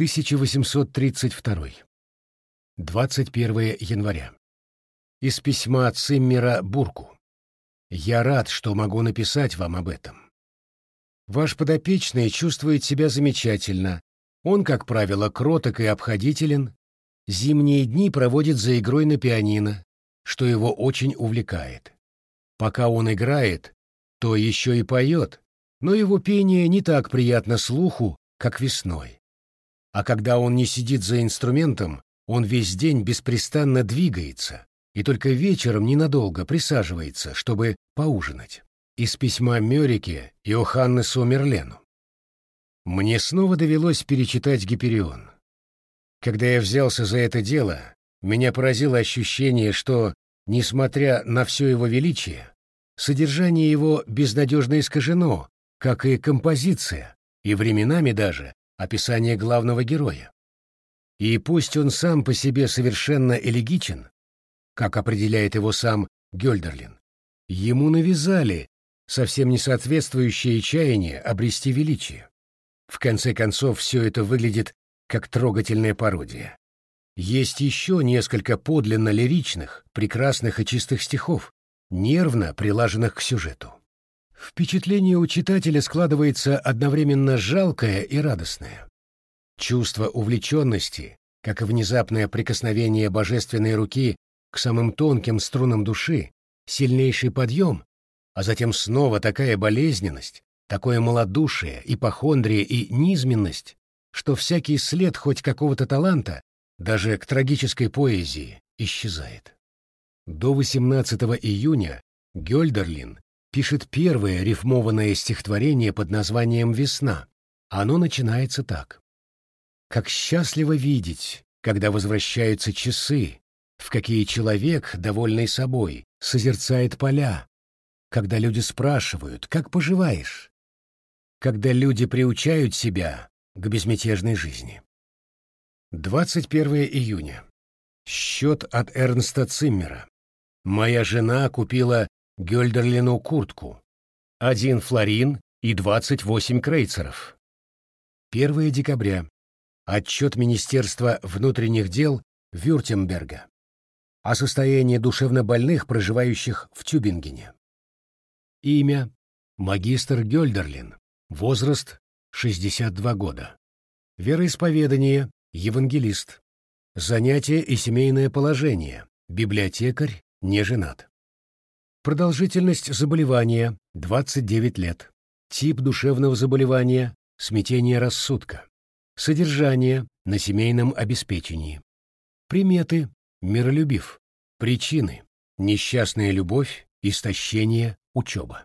1832. 21 января. Из письма Циммера Бурку. Я рад, что могу написать вам об этом. Ваш подопечный чувствует себя замечательно. Он, как правило, кроток и обходителен. Зимние дни проводит за игрой на пианино, что его очень увлекает. Пока он играет, то еще и поет, но его пение не так приятно слуху, как весной. А когда он не сидит за инструментом, он весь день беспрестанно двигается и только вечером ненадолго присаживается, чтобы поужинать. Из письма Мёрике Иоханнесу Мерлену. Мне снова довелось перечитать Гиперион. Когда я взялся за это дело, меня поразило ощущение, что, несмотря на все его величие, содержание его безнадежно искажено, как и композиция, и временами даже описание главного героя. И пусть он сам по себе совершенно элегичен, как определяет его сам Гёльдерлин, ему навязали совсем не соответствующее чаяние обрести величие. В конце концов, все это выглядит как трогательная пародия. Есть еще несколько подлинно лиричных, прекрасных и чистых стихов, нервно прилаженных к сюжету. Впечатление у читателя складывается одновременно жалкое и радостное. Чувство увлеченности, как и внезапное прикосновение божественной руки к самым тонким струнам души, сильнейший подъем, а затем снова такая болезненность, такое малодушие, ипохондрия и низменность, что всякий след хоть какого-то таланта, даже к трагической поэзии, исчезает. До 18 июня Гёльдерлин пишет первое рифмованное стихотворение под названием «Весна». Оно начинается так. «Как счастливо видеть, когда возвращаются часы, в какие человек, довольный собой, созерцает поля, когда люди спрашивают, как поживаешь, когда люди приучают себя к безмятежной жизни». 21 июня. Счет от Эрнста Циммера. Моя жена купила Гёльдерлину куртку. Один флорин и двадцать восемь крейцеров. 1 декабря. Отчет Министерства внутренних дел Вюртемберга о состоянии душевнобольных, проживающих в Тюбингене. Имя – магистр Гёльдерлин. Возраст – 62 года. Вероисповедание – евангелист. Занятие и семейное положение – библиотекарь, не женат. Продолжительность заболевания – 29 лет. Тип душевного заболевания – смятение рассудка. Содержание – на семейном обеспечении. Приметы – миролюбив. Причины – несчастная любовь, истощение, учеба.